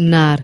Nar.